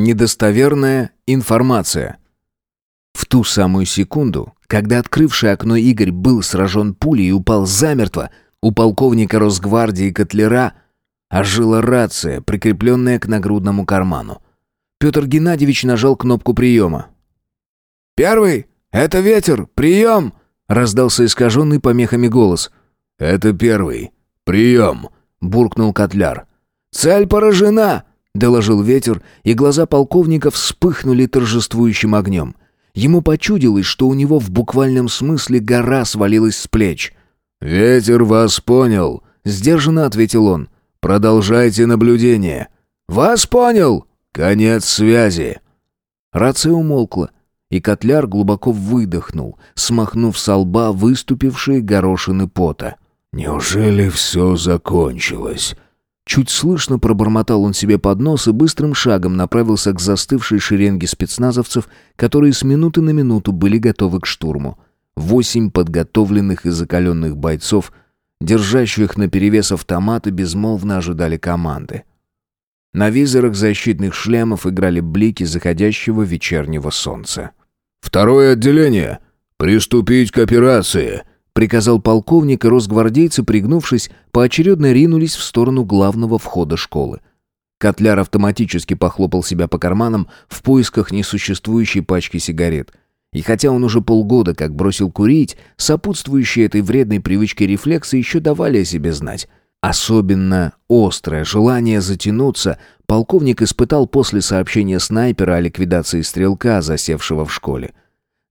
Недостоверная информация. В ту самую секунду, когда открывший окно Игорь был сражен пулей и упал замертво, у полковника Росгвардии Котлера ожила рация, прикрепленная к нагрудному карману. Петр Геннадьевич нажал кнопку приема. «Первый! Это ветер! Прием!» — раздался искаженный помехами голос. «Это первый! Прием!» — буркнул Котляр. «Цель поражена!» — доложил ветер, и глаза полковника вспыхнули торжествующим огнем. Ему почудилось, что у него в буквальном смысле гора свалилась с плеч. «Ветер вас понял», — сдержанно ответил он. «Продолжайте наблюдение». «Вас понял!» «Конец связи». Рация умолкла, и Котляр глубоко выдохнул, смахнув со лба выступившие горошины пота. «Неужели все закончилось?» Чуть слышно пробормотал он себе под нос и быстрым шагом направился к застывшей шеренге спецназовцев, которые с минуты на минуту были готовы к штурму. Восемь подготовленных и закаленных бойцов, держащих наперевес автоматы, безмолвно ожидали команды. На визорах защитных шлемов играли блики заходящего вечернего солнца. «Второе отделение! Приступить к операции!» Приказал полковник, и росгвардейцы, пригнувшись, поочередно ринулись в сторону главного входа школы. Котляр автоматически похлопал себя по карманам в поисках несуществующей пачки сигарет. И хотя он уже полгода как бросил курить, сопутствующие этой вредной привычке рефлексы еще давали о себе знать. Особенно острое желание затянуться полковник испытал после сообщения снайпера о ликвидации стрелка, засевшего в школе.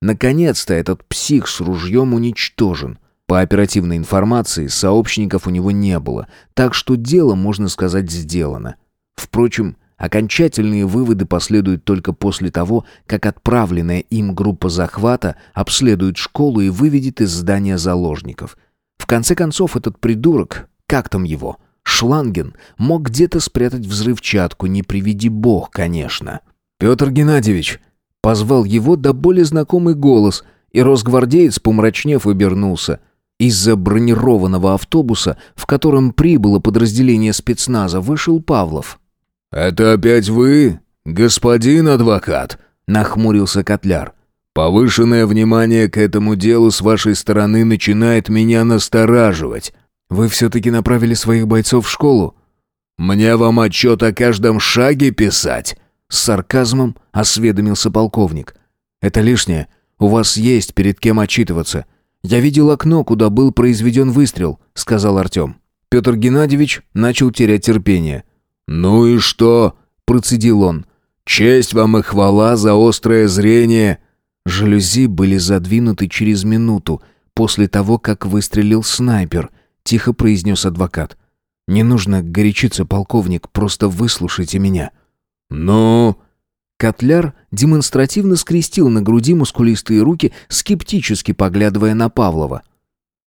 Наконец-то этот псих с ружьем уничтожен. По оперативной информации, сообщников у него не было, так что дело, можно сказать, сделано. Впрочем, окончательные выводы последуют только после того, как отправленная им группа захвата обследует школу и выведет из здания заложников. В конце концов, этот придурок, как там его, Шланген, мог где-то спрятать взрывчатку, не приведи бог, конечно. «Петр Геннадьевич», Позвал его до боли знакомый голос, и росгвардеец, помрачнев, обернулся. Из-за бронированного автобуса, в котором прибыло подразделение спецназа, вышел Павлов. «Это опять вы, господин адвокат?» — нахмурился Котляр. «Повышенное внимание к этому делу с вашей стороны начинает меня настораживать». «Вы все-таки направили своих бойцов в школу?» «Мне вам отчет о каждом шаге писать?» С сарказмом осведомился полковник. «Это лишнее. У вас есть перед кем отчитываться. Я видел окно, куда был произведен выстрел», — сказал Артем. Петр Геннадьевич начал терять терпение. «Ну и что?» — процедил он. «Честь вам и хвала за острое зрение». Жалюзи были задвинуты через минуту после того, как выстрелил снайпер, тихо произнес адвокат. «Не нужно горячиться, полковник, просто выслушайте меня». «Ну?» Котляр демонстративно скрестил на груди мускулистые руки, скептически поглядывая на Павлова.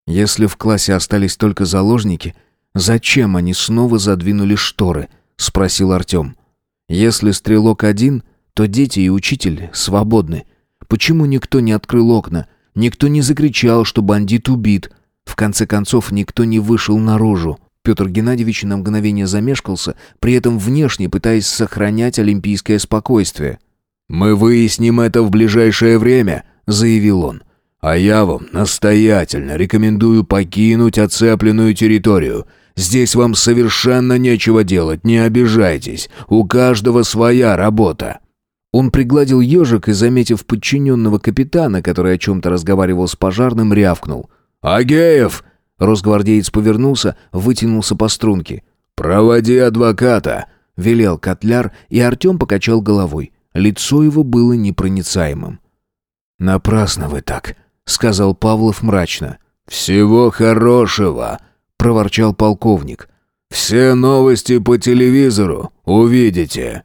«Если в классе остались только заложники, зачем они снова задвинули шторы?» — спросил Артем. «Если стрелок один, то дети и учитель свободны. Почему никто не открыл окна? Никто не закричал, что бандит убит? В конце концов, никто не вышел наружу?» Петр Геннадьевич на мгновение замешкался, при этом внешне пытаясь сохранять олимпийское спокойствие. «Мы выясним это в ближайшее время», — заявил он. «А я вам настоятельно рекомендую покинуть оцепленную территорию. Здесь вам совершенно нечего делать, не обижайтесь. У каждого своя работа». Он пригладил ежик и, заметив подчиненного капитана, который о чем-то разговаривал с пожарным, рявкнул. «Агеев, Росгвардеец повернулся, вытянулся по струнке. «Проводи адвоката!» — велел Котляр, и Артем покачал головой. Лицо его было непроницаемым. «Напрасно вы так», — сказал Павлов мрачно. «Всего хорошего», — проворчал полковник. «Все новости по телевизору увидите».